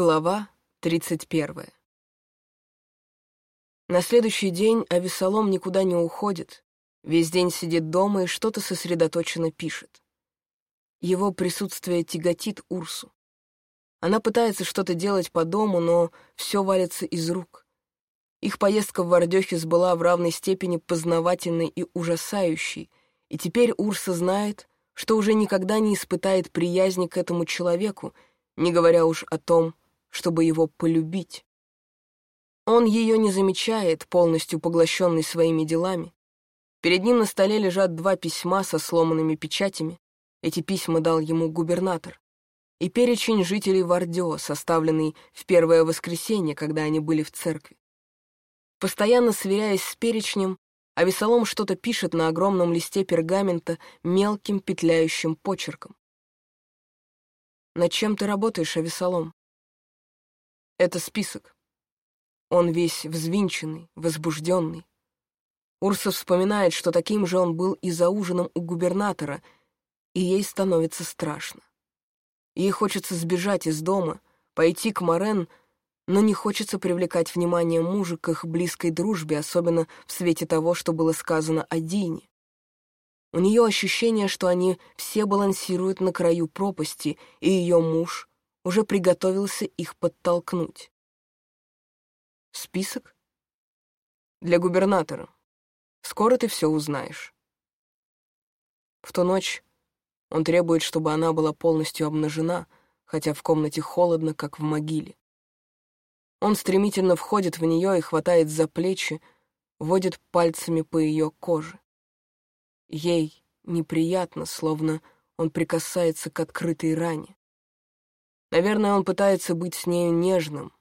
Глава 31. На следующий день Авесолом никуда не уходит, весь день сидит дома и что-то сосредоточенно пишет. Его присутствие тяготит Урсу. Она пытается что-то делать по дому, но все валится из рук. Их поездка в Вардёхис была в равной степени познавательной и ужасающей, и теперь Урса знает, что уже никогда не испытает приязни к этому человеку, не говоря уж о том, чтобы его полюбить. Он ее не замечает, полностью поглощенный своими делами. Перед ним на столе лежат два письма со сломанными печатями. Эти письма дал ему губернатор. И перечень жителей Вардио, составленный в первое воскресенье, когда они были в церкви. Постоянно сверяясь с перечнем, Авесолом что-то пишет на огромном листе пергамента мелким петляющим почерком. «Над чем ты работаешь, Авесолом?» Это список. Он весь взвинченный, возбужденный. Урса вспоминает, что таким же он был и за ужином у губернатора, и ей становится страшно. Ей хочется сбежать из дома, пойти к Морен, но не хочется привлекать внимание мужа к их близкой дружбе, особенно в свете того, что было сказано о Дине. У нее ощущение, что они все балансируют на краю пропасти, и ее муж уже приготовился их подтолкнуть. Список? Для губернатора. Скоро ты все узнаешь. В ту ночь он требует, чтобы она была полностью обнажена, хотя в комнате холодно, как в могиле. Он стремительно входит в нее и хватает за плечи, водит пальцами по ее коже. Ей неприятно, словно он прикасается к открытой ране. Наверное, он пытается быть с нею нежным,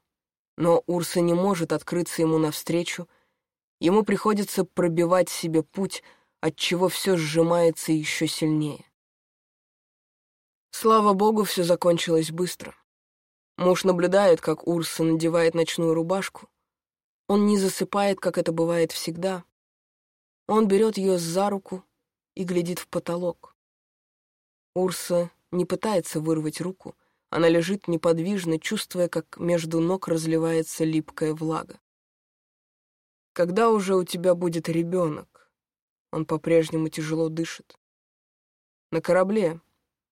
но Урса не может открыться ему навстречу, ему приходится пробивать себе путь, отчего все сжимается еще сильнее. Слава богу, все закончилось быстро. Муж наблюдает, как Урса надевает ночную рубашку. Он не засыпает, как это бывает всегда. Он берет ее за руку и глядит в потолок. Урса не пытается вырвать руку — она лежит неподвижно, чувствуя, как между ног разливается липкая влага. «Когда уже у тебя будет ребенок?» Он по-прежнему тяжело дышит. «На корабле,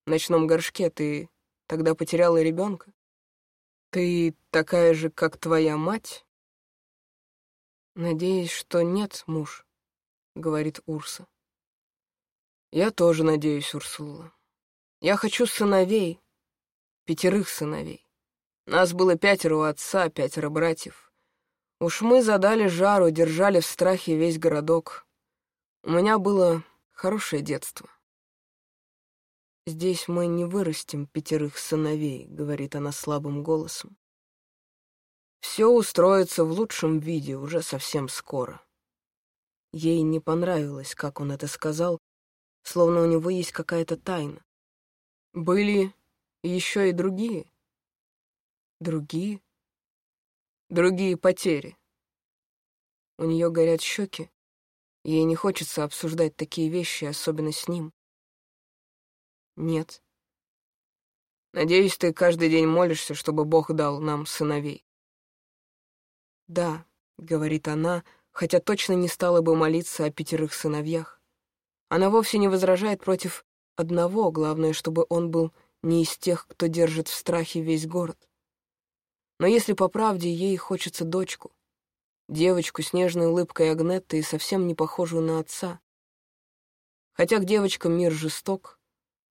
в ночном горшке, ты тогда потеряла ребенка? Ты такая же, как твоя мать?» «Надеюсь, что нет, муж», — говорит Урса. «Я тоже надеюсь, Урсула. Я хочу сыновей, пятерых сыновей. Нас было пятеро у отца, пятеро братьев. Уж мы задали жару, держали в страхе весь городок. У меня было хорошее детство. «Здесь мы не вырастим пятерых сыновей», — говорит она слабым голосом. «Все устроится в лучшем виде уже совсем скоро». Ей не понравилось, как он это сказал, словно у него есть какая-то тайна. Были еще и другие. Другие? Другие потери. У нее горят щеки. Ей не хочется обсуждать такие вещи, особенно с ним. Нет. Надеюсь, ты каждый день молишься, чтобы Бог дал нам сыновей. Да, — говорит она, хотя точно не стала бы молиться о пятерых сыновьях. Она вовсе не возражает против одного, главное, чтобы он был не из тех, кто держит в страхе весь город. Но если по правде ей хочется дочку, девочку с нежной улыбкой Агнетты и совсем не похожую на отца. Хотя к девочкам мир жесток,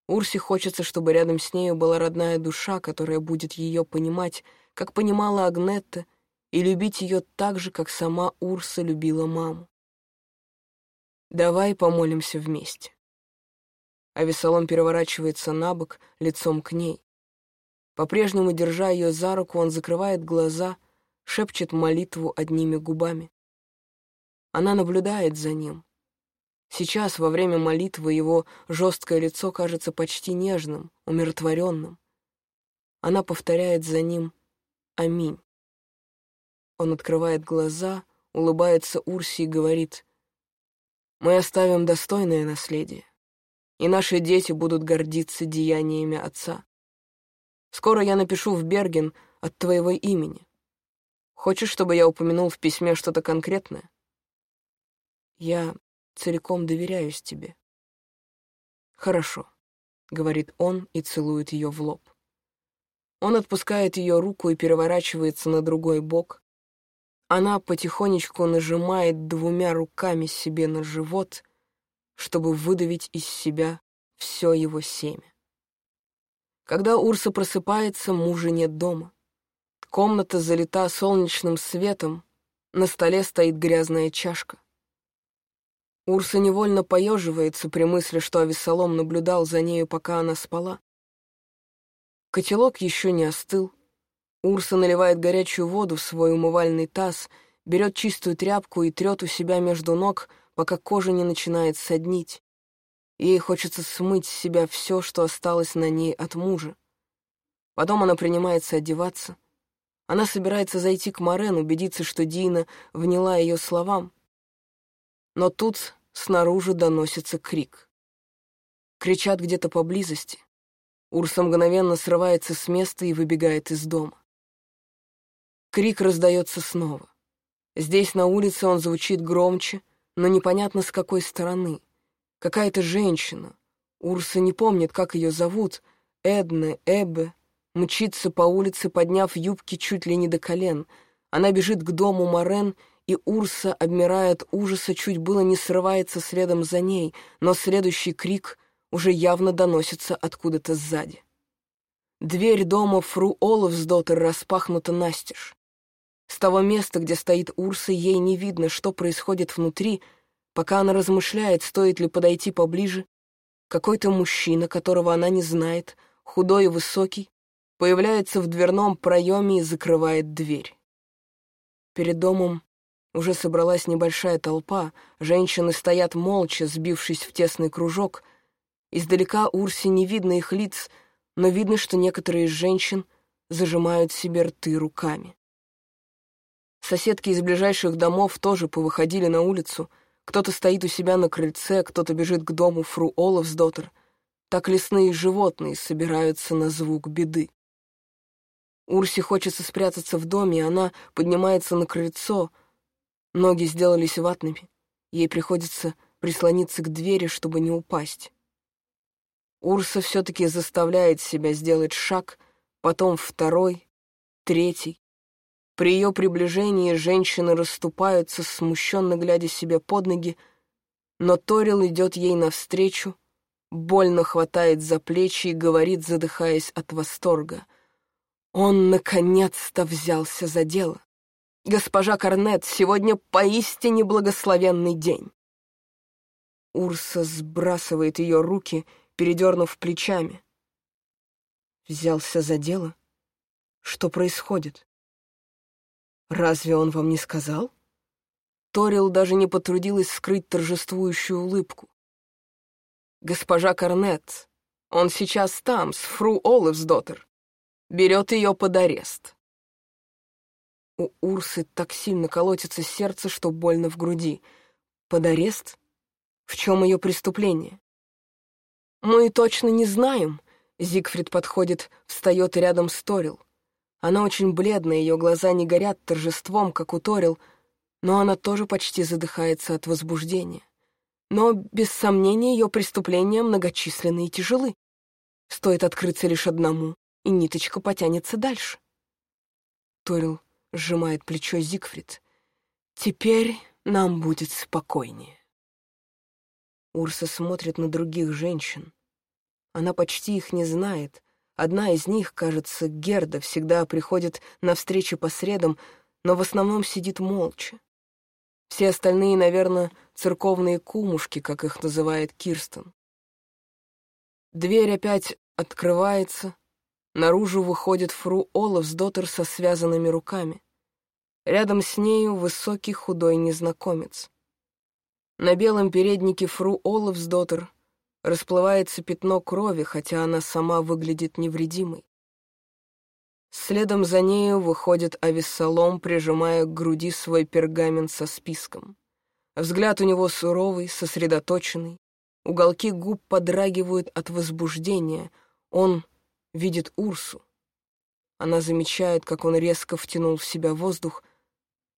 Урсе хочется, чтобы рядом с нею была родная душа, которая будет ее понимать, как понимала Агнетта, и любить ее так же, как сама Урса любила маму. Давай помолимся вместе а Весолом переворачивается на бок, лицом к ней. По-прежнему, держа ее за руку, он закрывает глаза, шепчет молитву одними губами. Она наблюдает за ним. Сейчас, во время молитвы, его жесткое лицо кажется почти нежным, умиротворенным. Она повторяет за ним «Аминь». Он открывает глаза, улыбается Урси и говорит «Мы оставим достойное наследие и наши дети будут гордиться деяниями отца. Скоро я напишу в Берген от твоего имени. Хочешь, чтобы я упомянул в письме что-то конкретное? Я целиком доверяюсь тебе. Хорошо, — говорит он и целует ее в лоб. Он отпускает ее руку и переворачивается на другой бок. Она потихонечку нажимает двумя руками себе на живот, чтобы выдавить из себя все его семя. Когда Урса просыпается, мужа нет дома. Комната залита солнечным светом, на столе стоит грязная чашка. Урса невольно поеживается при мысли, что Авессалом наблюдал за нею, пока она спала. Котелок еще не остыл. Урса наливает горячую воду в свой умывальный таз, берет чистую тряпку и трет у себя между ног, пока кожа не начинает соднить. Ей хочется смыть с себя все, что осталось на ней от мужа. Потом она принимается одеваться. Она собирается зайти к Морен, убедиться, что Дина вняла ее словам. Но тут снаружи доносится крик. Кричат где-то поблизости. Урса мгновенно срывается с места и выбегает из дома. Крик раздается снова. Здесь, на улице, он звучит громче, но непонятно с какой стороны. Какая-то женщина. Урса не помнит, как ее зовут. Эдна, Эббе. Мчится по улице, подняв юбки чуть ли не до колен. Она бежит к дому Морен, и Урса, обмирая от ужаса, чуть было не срывается следом за ней, но следующий крик уже явно доносится откуда-то сзади. Дверь дома фру Олафсдоттер распахнута настежь. С того места, где стоит Урса, ей не видно, что происходит внутри, пока она размышляет, стоит ли подойти поближе. Какой-то мужчина, которого она не знает, худой и высокий, появляется в дверном проеме и закрывает дверь. Перед домом уже собралась небольшая толпа, женщины стоят молча, сбившись в тесный кружок — Издалека Урсе не видно их лиц, но видно, что некоторые из женщин зажимают себе рты руками. Соседки из ближайших домов тоже повыходили на улицу. Кто-то стоит у себя на крыльце, кто-то бежит к дому фру Олафсдоттер. Так лесные животные собираются на звук беды. Урсе хочется спрятаться в доме, и она поднимается на крыльцо. Ноги сделались ватными. Ей приходится прислониться к двери, чтобы не упасть. Урса все-таки заставляет себя сделать шаг, потом второй, третий. При ее приближении женщины расступаются, смущенно глядя себе под ноги, но Торил идет ей навстречу, больно хватает за плечи и говорит, задыхаясь от восторга. Он наконец-то взялся за дело. «Госпожа Корнет, сегодня поистине благословенный день!» Урса сбрасывает ее руки — передернув плечами. Взялся за дело? Что происходит? Разве он вам не сказал? Торил даже не потрудилась скрыть торжествующую улыбку. Госпожа Корнет, он сейчас там, с фру Оливсдоттер. Берет ее под арест. У Урсы так сильно колотится сердце, что больно в груди. Под арест? В чем ее преступление? «Мы точно не знаем». Зигфрид подходит, встает рядом с Торил. Она очень бледная, ее глаза не горят торжеством, как у Торил, но она тоже почти задыхается от возбуждения. Но, без сомнения, ее преступления многочисленны и тяжелы. Стоит открыться лишь одному, и ниточка потянется дальше. Торил сжимает плечо Зигфрид. «Теперь нам будет спокойнее». Урса смотрит на других женщин. Она почти их не знает. Одна из них, кажется, Герда, всегда приходит на встречи по средам, но в основном сидит молча. Все остальные, наверное, церковные кумушки, как их называет Кирстен. Дверь опять открывается. Наружу выходит фру Олафсдоттер со связанными руками. Рядом с нею высокий худой незнакомец. На белом переднике фру Олафсдоттер расплывается пятно крови, хотя она сама выглядит невредимой. Следом за нею выходит Авессалом, прижимая к груди свой пергамент со списком. Взгляд у него суровый, сосредоточенный. Уголки губ подрагивают от возбуждения. Он видит Урсу. Она замечает, как он резко втянул в себя воздух,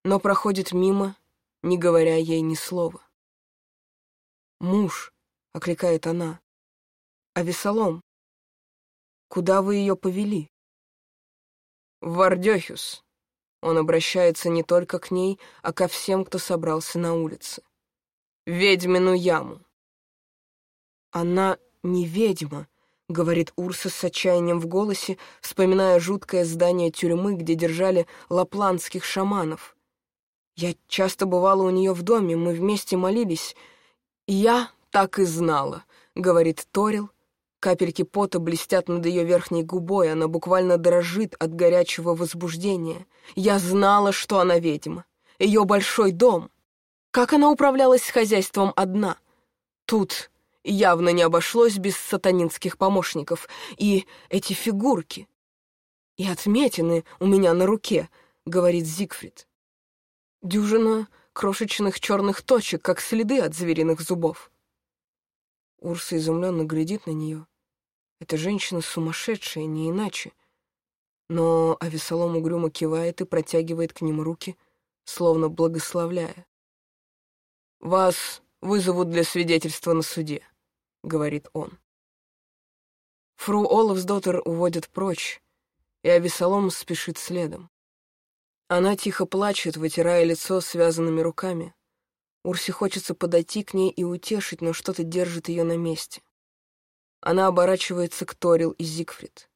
но проходит мимо, не говоря ей ни слова. «Муж», — окликает она, — «а Весолом? Куда вы ее повели?» «В Вардехюс». Он обращается не только к ней, а ко всем, кто собрался на улице. «Ведьмину яму». «Она не ведьма», — говорит Урса с отчаянием в голосе, вспоминая жуткое здание тюрьмы, где держали лапландских шаманов. «Я часто бывала у нее в доме, мы вместе молились. я так и знала», — говорит Торил. Капельки пота блестят над ее верхней губой, она буквально дрожит от горячего возбуждения. «Я знала, что она ведьма. Ее большой дом. Как она управлялась с хозяйством одна? Тут явно не обошлось без сатанинских помощников. И эти фигурки. И отметины у меня на руке, говорит Зигфрид. Дюжина крошечных черных точек, как следы от звериных зубов. Урса изумленно глядит на нее. Эта женщина сумасшедшая, не иначе. Но Авесолом угрюмо кивает и протягивает к ним руки, словно благословляя. «Вас вызовут для свидетельства на суде», — говорит он. Фру Олафсдоттер уводят прочь, и Авесолом спешит следом. Она тихо плачет, вытирая лицо связанными руками. Урсе хочется подойти к ней и утешить, но что-то держит ее на месте. Она оборачивается к Торил и Зигфрид.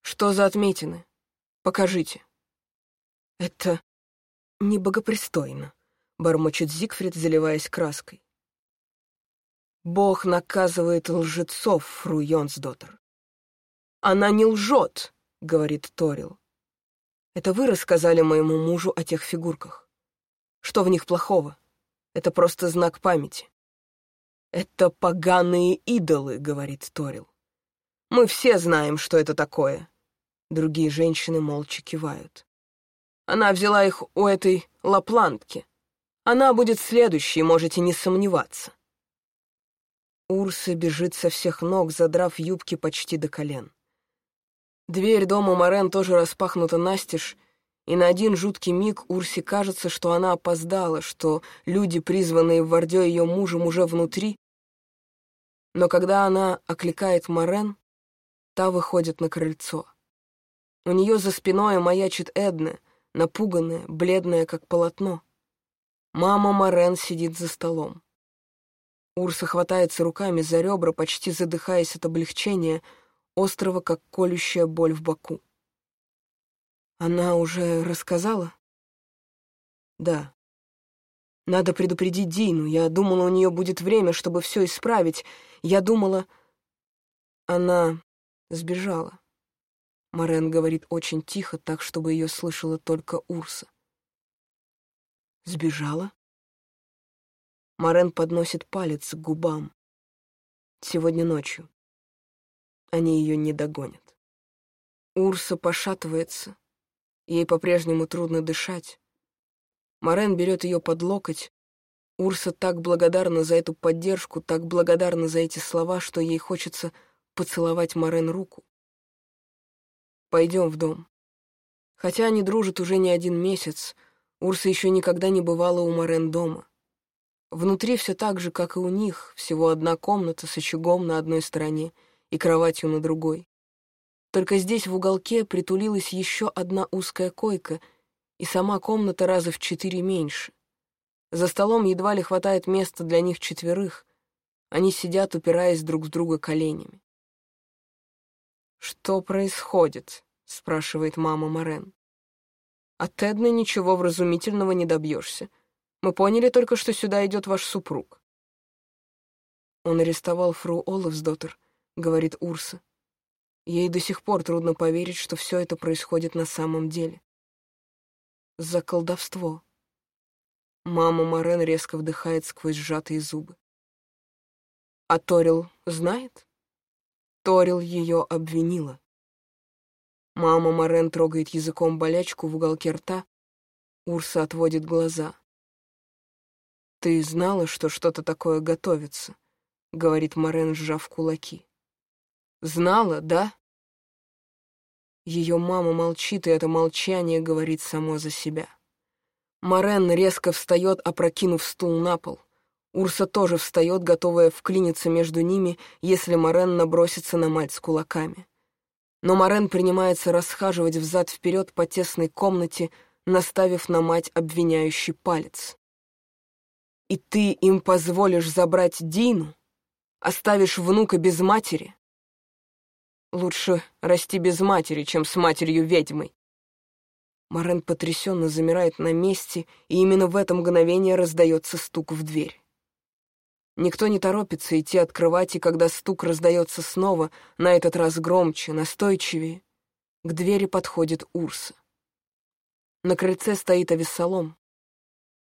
«Что за отметины? Покажите». «Это небогопристойно», — бормочет Зигфрид, заливаясь краской. «Бог наказывает лжецов, фру Йонсдоттер». «Она не лжет», — говорит Торил. «Это вы рассказали моему мужу о тех фигурках. Что в них плохого? Это просто знак памяти». «Это поганые идолы», — говорит Торил. «Мы все знаем, что это такое». Другие женщины молча кивают. Она взяла их у этой лаплантки. Она будет следующей, можете не сомневаться. Урса бежит со всех ног, задрав юбки почти до колен. Дверь дома Морен тоже распахнута настежь, и на один жуткий миг Урсе кажется, что она опоздала, что люди, призванные в Вардё ее мужем, уже внутри. Но когда она окликает Морен, та выходит на крыльцо. У нее за спиной маячит Эдна, напуганная, бледная, как полотно. Мама Морен сидит за столом. Урса хватается руками за ребра, почти задыхаясь от облегчения, острого, как колющая боль в боку. Она уже рассказала? Да. Надо предупредить Дину. Я думала, у нее будет время, чтобы все исправить. Я думала... Она сбежала. Морен говорит очень тихо, так, чтобы ее слышала только Урса. Сбежала? Морен подносит палец к губам. Сегодня ночью. Они ее не догонят. Урса пошатывается, Ей по-прежнему трудно дышать. Морен берет ее под локоть. Урса так благодарна за эту поддержку, так благодарна за эти слова, что ей хочется поцеловать Морен руку. Пойдем в дом. Хотя они дружат уже не один месяц, Урса еще никогда не бывала у Морен дома. Внутри все так же, как и у них, всего одна комната с очагом на одной стороне и кроватью на другой. Только здесь в уголке притулилась еще одна узкая койка, и сама комната раза в четыре меньше. За столом едва ли хватает места для них четверых. Они сидят, упираясь друг с друга коленями. «Что происходит?» — спрашивает мама Морен. «От Эдны ничего вразумительного не добьешься. Мы поняли только, что сюда идет ваш супруг». «Он арестовал фру Олафсдоттер», — говорит Урса. Ей до сих пор трудно поверить, что все это происходит на самом деле. За колдовство. Мама Морен резко вдыхает сквозь сжатые зубы. А Торил знает? Торил ее обвинила. Мама Морен трогает языком болячку в уголке рта. Урса отводит глаза. «Ты знала, что что-то такое готовится?» — говорит Морен, сжав кулаки. Знала, да? Ее мама молчит, и это молчание говорит само за себя. Морен резко встает, опрокинув стул на пол. Урса тоже встает, готовая вклиниться между ними, если Морен набросится на мать с кулаками. Но Морен принимается расхаживать взад-вперед по тесной комнате, наставив на мать обвиняющий палец. «И ты им позволишь забрать Дину? Оставишь внука без матери?» «Лучше расти без матери, чем с матерью-ведьмой». Морен потрясенно замирает на месте, и именно в это мгновение раздается стук в дверь. Никто не торопится идти открывать, и когда стук раздается снова, на этот раз громче, настойчивее, к двери подходит Урса. На крыльце стоит Авессалом.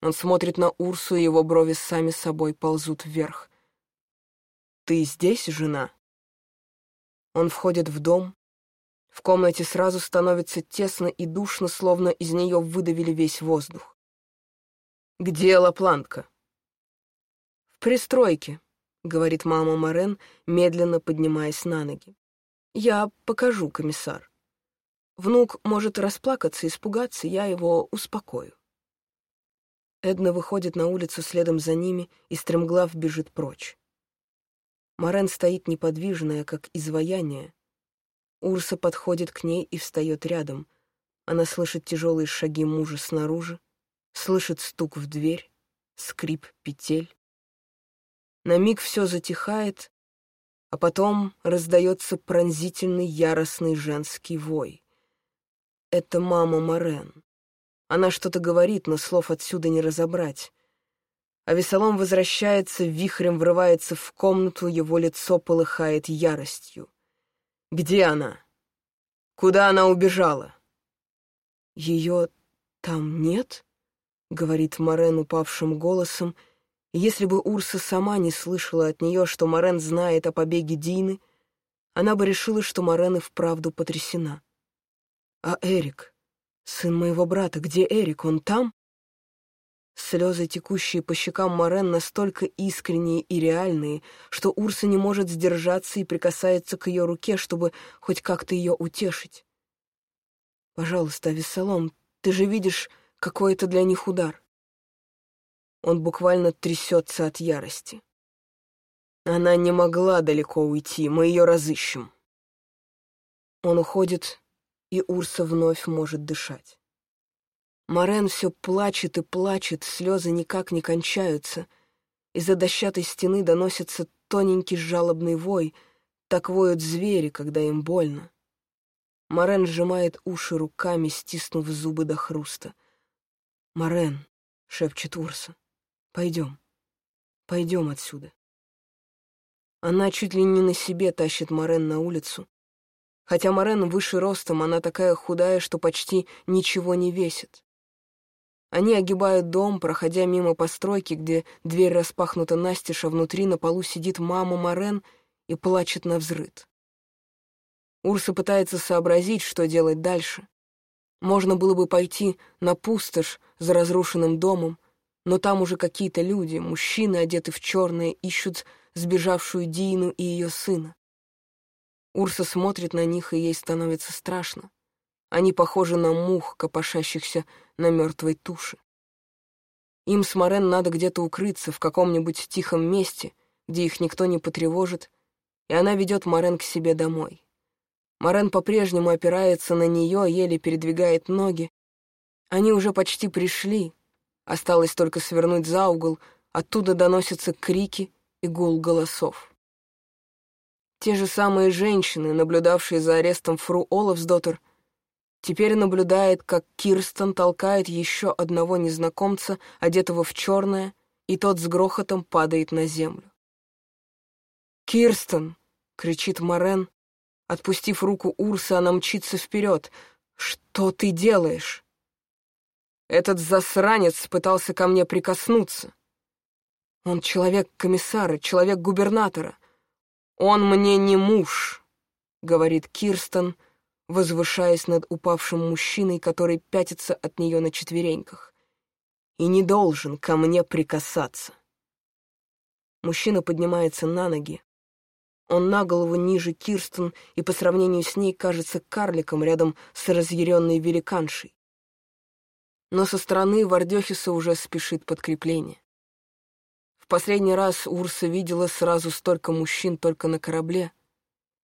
Он смотрит на Урсу, и его брови сами собой ползут вверх. «Ты здесь, жена?» Он входит в дом. В комнате сразу становится тесно и душно, словно из нее выдавили весь воздух. «Где Лапланка?» пристройке», — говорит мама Морен, медленно поднимаясь на ноги. «Я покажу, комиссар. Внук может расплакаться, испугаться, я его успокою». Эдна выходит на улицу следом за ними, и стремглав бежит прочь. Морен стоит неподвижная, как изваяние. Урса подходит к ней и встает рядом. Она слышит тяжелые шаги мужа снаружи, слышит стук в дверь, скрип петель. На миг все затихает, а потом раздается пронзительный яростный женский вой. Это мама Морен. Она что-то говорит, но слов отсюда не разобрать. А Весолом возвращается, вихрем врывается в комнату, его лицо полыхает яростью. «Где она? Куда она убежала?» «Ее там нет?» — говорит Морен упавшим голосом — если бы Урса сама не слышала от нее, что Морен знает о побеге Дины, она бы решила, что Морен и вправду потрясена. «А Эрик? Сын моего брата, где Эрик? Он там?» Слезы, текущие по щекам Морен, настолько искренние и реальные, что Урса не может сдержаться и прикасается к ее руке, чтобы хоть как-то ее утешить. «Пожалуйста, Вессалом, ты же видишь, какой это для них удар. Он буквально трясется от ярости. Она не могла далеко уйти, мы ее разыщем. Он уходит, и Урса вновь может дышать. Морен все плачет и плачет, слезы никак не кончаются. Из-за дощатой стены доносится тоненький жалобный вой, так воют звери, когда им больно. Морен сжимает уши руками, стиснув зубы до хруста. «Морен», — шепчет Урса, Пойдем. Пойдем отсюда. Она чуть ли не на себе тащит Морен на улицу. Хотя Морен выше ростом, она такая худая, что почти ничего не весит. Они огибают дом, проходя мимо постройки, где дверь распахнута настежь, а внутри на полу сидит мама Морен и плачет на взрыд. Урса пытается сообразить, что делать дальше. Можно было бы пойти на пустошь за разрушенным домом, но там уже какие-то люди, мужчины, одеты в черное, ищут сбежавшую Дину и ее сына. Урса смотрит на них, и ей становится страшно. Они похожи на мух, копошащихся на мертвой туше. Им с Морен надо где-то укрыться, в каком-нибудь тихом месте, где их никто не потревожит, и она ведет Морен к себе домой. Морен по-прежнему опирается на нее, еле передвигает ноги. Они уже почти пришли, Осталось только свернуть за угол, оттуда доносятся крики и гул голосов. Те же самые женщины, наблюдавшие за арестом фру Олафсдоттер, теперь наблюдает, как Кирстен толкает еще одного незнакомца, одетого в черное, и тот с грохотом падает на землю. «Кирстен!» — кричит Морен. Отпустив руку Урса, она мчится вперед. «Что ты делаешь?» Этот засранец пытался ко мне прикоснуться. Он человек комиссара, человек губернатора. Он мне не муж, — говорит Кирстен, возвышаясь над упавшим мужчиной, который пятится от нее на четвереньках. И не должен ко мне прикасаться. Мужчина поднимается на ноги. Он на голову ниже Кирстен и по сравнению с ней кажется карликом рядом с разъяренной великаншей. Но со стороны Вардехиса уже спешит подкрепление. В последний раз Урса видела сразу столько мужчин только на корабле.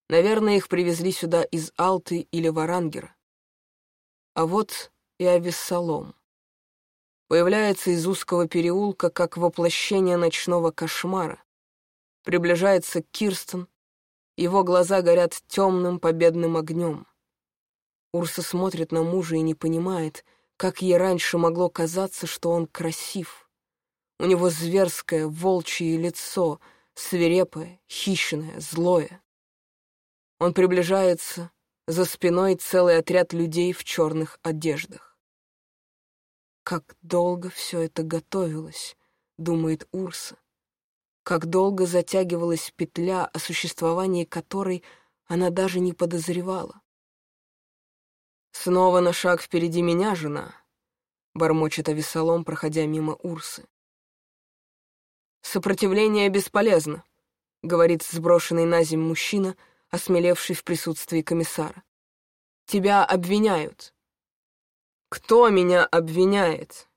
Наверное, их привезли сюда из Алты или Варангера. А вот и Авессалом. Появляется из узкого переулка, как воплощение ночного кошмара. Приближается Кирстен, его глаза горят темным победным огнем. Урса смотрит на мужа и не понимает, как ей раньше могло казаться, что он красив. У него зверское, волчье лицо, свирепое, хищное, злое. Он приближается, за спиной целый отряд людей в черных одеждах. «Как долго все это готовилось», — думает Урса как долго затягивалась петля, о существовании которой она даже не подозревала. «Снова на шаг впереди меня, жена», — бормочет Авесолом, проходя мимо Урсы. «Сопротивление бесполезно», — говорит сброшенный на землю мужчина, осмелевший в присутствии комиссара. «Тебя обвиняют». «Кто меня обвиняет?»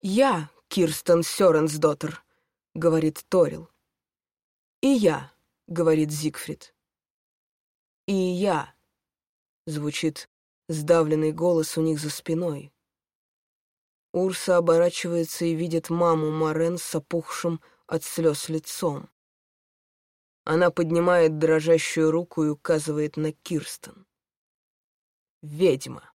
«Я, Кирстен Сёренсдоттер», — говорит Торил. «И я», — говорит Зигфрид. «И я», — звучит сдавленный голос у них за спиной. Урса оборачивается и видит маму Морен с опухшим от слез лицом. Она поднимает дрожащую руку и указывает на Кирстен. «Ведьма».